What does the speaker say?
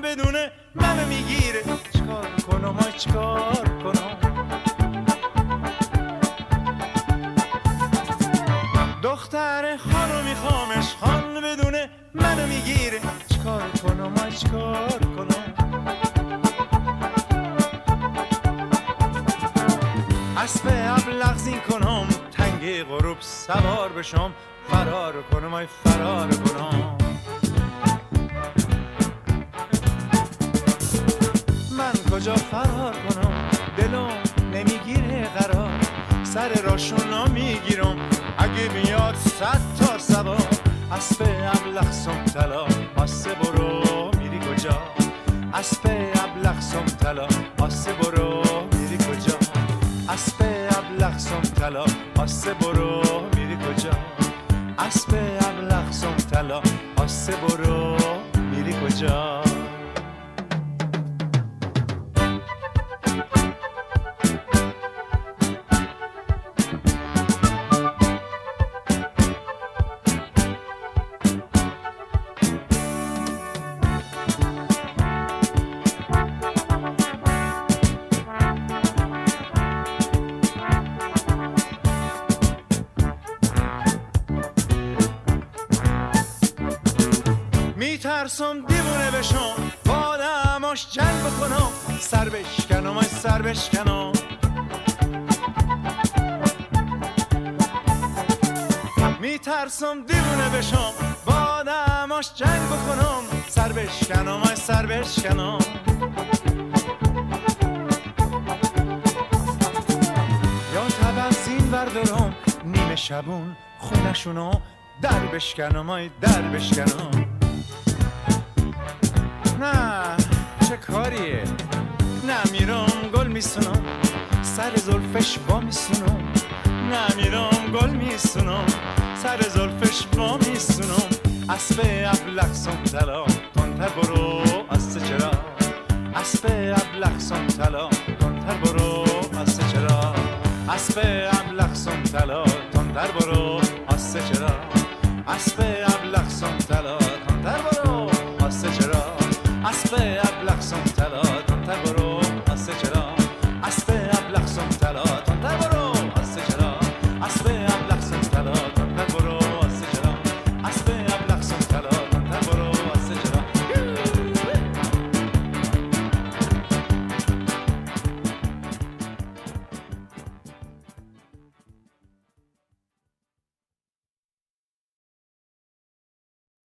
بدونه منو می‌گیره. چیکار کنم آی چیکار کنم؟ دختر خانو میخوامش خان بدونه منو می‌گیره. چیکار کنم آی چیکار کنم؟ اسب ابلغ زین کنم تنگ غروب سوار بشم. فرار کنم آی فرار کنم. کجا فرار کنم؟ دلم نمی‌گیره قرار. سر راشونا می‌گیرم. اگه میاد صد تا سوار اسب ابلغ سم تلا آسه برو میری کجا؟ اسب ابلغ سم تلا آسه برو میری کجا؟ اسب ابلغ سم تلا آسه برو میری کجا؟ اسب ابلغ سم تلا آسه برو میری کجا؟ میترسم دیوونه بشم. با آدماش جنگ بکنم. سر بشکنم ای سر بشکنم. میترسم دیوونه بشم. با آدماش جنگ بکنم. سر بشکنم ای سر بشکنم. یا تبرزین بردارم نیمه شبون خونشونو. در بشکنم ای در بشکنم. کاریه. نه میرم گل میسونم. سر زلفش با میسونم. نه میرم گل میسونم. سر زلفش با میسونم. اسب ابلغ سم تلا تندتر برو از چرا؟ اسب ابلغ سم تلا تندتر برو از چرا؟ اسب ابلغ سم تلا تندتر برو از چرا؟ اسب ابلغ سم تلا